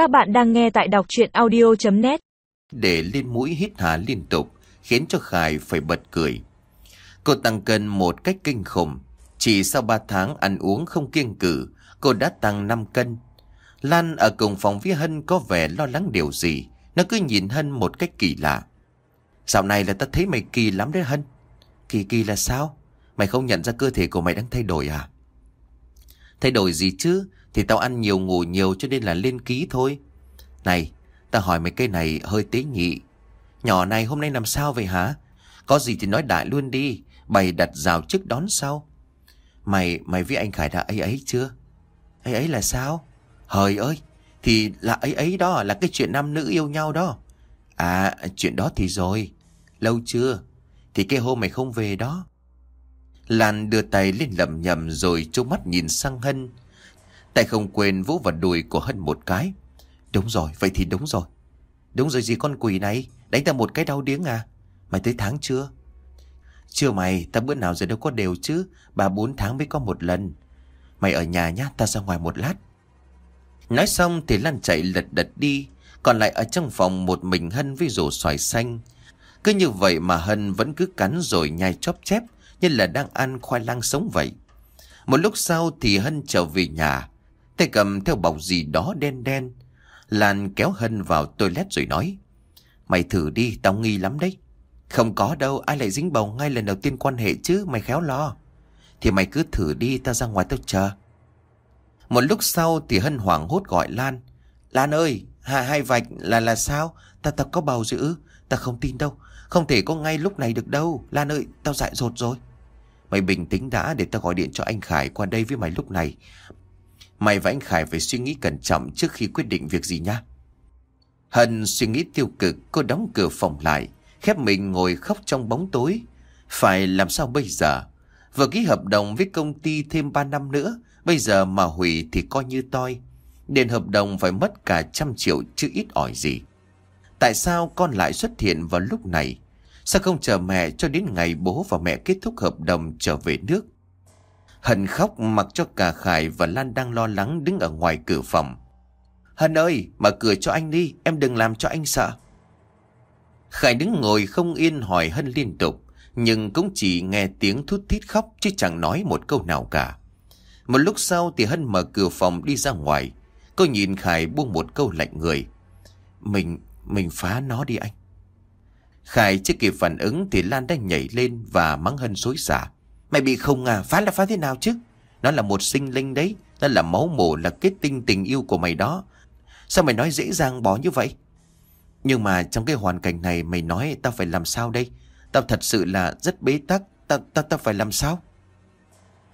Các bạn đang nghe tại đọc chuyện audio.net Để lên mũi hít hà liên tục, Khiến cho Khải phải bật cười. Cô tăng cân một cách kinh khủng. Chỉ sau 3 tháng ăn uống không kiêng cử, Cô đã tăng 5 cân. Lan ở cùng phòng với Hân có vẻ lo lắng điều gì. Nó cứ nhìn Hân một cách kỳ lạ. Dạo này là ta thấy mày kỳ lắm đấy Hân. Kỳ kỳ là sao? Mày không nhận ra cơ thể của mày đang thay đổi à? Thay đổi gì chứ? Thì tao ăn nhiều, ngủ nhiều cho nên là lên ký thôi. Này, Tao hỏi mày cái này hơi tế nhị. Nhỏ này hôm nay làm sao vậy hả? Có gì thì nói đại luôn đi. Bày đặt rào trước đón sau. Mày mày với anh Khải đã ấy ấy chưa? Ấy ấy là sao? Hời ơi, Thì là ấy ấy đó, là cái chuyện nam nữ yêu nhau đó. À chuyện đó thì rồi. Lâu chưa? Thì cái hôm mày không về đó. Lan đưa tay lên lầm nhầm rồi trông mắt nhìn sang Hân. Tay không quên vỗ vào đùi của Hân một cái. Đúng rồi, vậy thì đúng rồi. Đúng rồi gì con quỷ này, đánh ta một cái đau điếng à? Mày tới tháng chưa? Chưa mày, ta bữa nào giờ đâu có đều chứ, ba bốn tháng mới có một lần. Mày ở nhà nhá, ta ra ngoài một lát. Nói xong thì Lan chạy lật đật đi, còn lại ở trong phòng một mình Hân với rổ xoài xanh. Cứ như vậy mà Hân vẫn cứ cắn rồi nhai chóp chép, như là đang ăn khoai lang sống vậy. Một lúc sau thì Hân trở về nhà, tay cầm theo bọc gì đó đen đen. Lan kéo Hân vào toilet rồi nói, Mày thử đi, tao nghi lắm đấy. Không có đâu, ai lại dính bầu ngay lần đầu tiên quan hệ chứ, mày khéo lo. Thì mày cứ thử đi, tao ra ngoài tao chờ. Một lúc sau thì Hân hoảng hốt gọi Lan. Lan ơi, hà hai vạch là là sao? Ta ta có bầu dữ. Ta không tin đâu. Không thể có ngay lúc này được đâu. Lan ơi, tao dại dột rồi. Mày bình tĩnh đã để tao gọi điện cho anh Khải qua đây với mày lúc này. Mày và anh Khải phải suy nghĩ cẩn trọng trước khi quyết định việc gì nhá. Hân suy nghĩ tiêu cực, cô đóng cửa phòng lại, khép mình ngồi khóc trong bóng tối. Phải làm sao bây giờ? Vừa ký hợp đồng với công ty thêm 3 năm nữa, bây giờ mà hủy thì coi như toi. Đền hợp đồng phải mất cả trăm triệu chứ ít ỏi gì. Tại sao con lại xuất hiện vào lúc này? Sao không chờ mẹ cho đến ngày bố và mẹ kết thúc hợp đồng trở về nước? Hân khóc mặc cho cả Khải và Lan đang lo lắng đứng ở ngoài cửa phòng. Hân ơi, mở cửa cho anh đi, em đừng làm cho anh sợ. Khải đứng ngồi không yên hỏi Hân liên tục, nhưng cũng chỉ nghe tiếng thút thít khóc chứ chẳng nói một câu nào cả. Một lúc sau thì Hân mở cửa phòng đi ra ngoài. Cô nhìn Khải buông một câu lạnh người. Mình, mình phá nó đi anh. Khải chưa kịp phản ứng thì Lan đã nhảy lên và mắng Hân xối xả. Mày bị không à, phá là phá thế nào chứ? Nó là một sinh linh đấy, nó là máu mổ là kết tinh tình yêu của mày đó. Sao mày nói dễ dàng bỏ như vậy? Nhưng mà trong cái hoàn cảnh này mày nói tao phải làm sao đây? Tao thật sự là rất bế tắc, tao, tao, tao phải làm sao?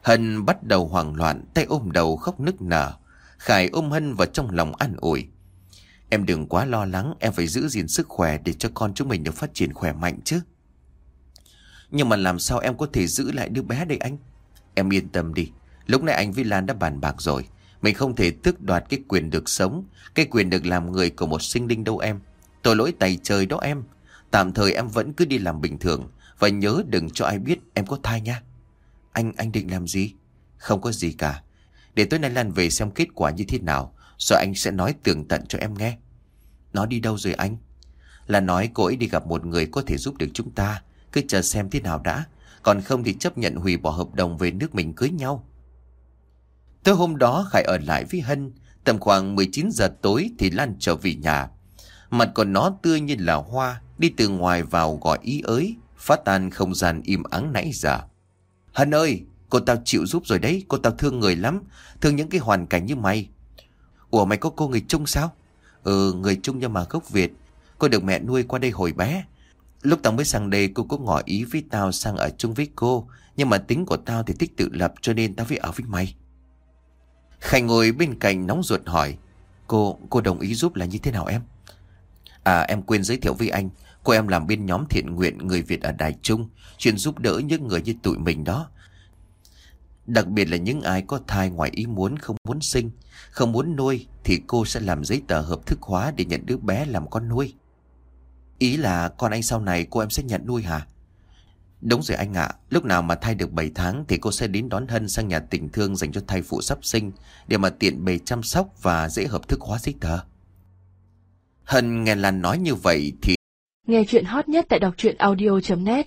Hân bắt đầu hoảng loạn, tay ôm đầu khóc nức nở. Khải ôm Hân vào trong lòng an ủi. Em đừng quá lo lắng, em phải giữ gìn sức khỏe để cho con chúng mình được phát triển khỏe mạnh chứ. Nhưng mà làm sao em có thể giữ lại đứa bé đây anh? Em yên tâm đi, lúc nãy anh với Lan đã bàn bạc rồi. Mình không thể tước đoạt cái quyền được sống, cái quyền được làm người của một sinh linh đâu em. Tội lỗi tay trời đó em. Tạm thời em vẫn cứ đi làm bình thường, và nhớ đừng cho ai biết em có thai nha. Anh, anh định làm gì? Không có gì cả. Để tối nay Lan về xem kết quả như thế nào, rồi anh sẽ nói tường tận cho em nghe. Nó đi đâu rồi anh? Là nói cô ấy đi gặp một người có thể giúp được chúng ta. Cứ chờ xem thế nào đã. Còn không thì chấp nhận hủy bỏ hợp đồng về nước mình cưới nhau. Tới hôm đó Khải ở lại với Hân. Tầm khoảng 19 giờ tối thì Lan trở về nhà. Mặt còn nó tươi như là hoa. Đi từ ngoài vào gọi ý ới. Phát tan không gian im ắng nãy giờ. Hân ơi, cô tao chịu giúp rồi đấy. Cô tao thương người lắm. Thương những cái hoàn cảnh như mày. Ủa mày có cô người trung sao? Ừ, người trung nhưng mà gốc Việt. Cô được mẹ nuôi qua đây hồi bé. Lúc tao mới sang đây cô có ngỏ ý với tao sang ở chung với cô. Nhưng mà tính của tao thì thích tự lập cho nên tao phải ở với mày. Khánh ngồi bên cạnh nóng ruột hỏi. Cô, cô đồng ý giúp là như thế nào em? À em quên giới thiệu với anh. Cô em làm bên nhóm thiện nguyện người Việt ở Đài Trung. Chuyên giúp đỡ những người như tụi mình đó. Đặc biệt là những ai có thai ngoài ý muốn không muốn sinh, không muốn nuôi thì cô sẽ làm giấy tờ hợp thức hóa để nhận đứa bé làm con nuôi. Ý là con anh sau này cô em sẽ nhận nuôi hả? Đúng rồi anh ạ, lúc nào mà thai được 7 tháng thì cô sẽ đến đón Hân sang nhà tình thương dành cho thai phụ sắp sinh để mà tiện bề chăm sóc và dễ hợp thức hóa giấy tờ. Hân nghe Lan nói như vậy thì Nghe chuyện hot nhất tại đọc truyện audio.net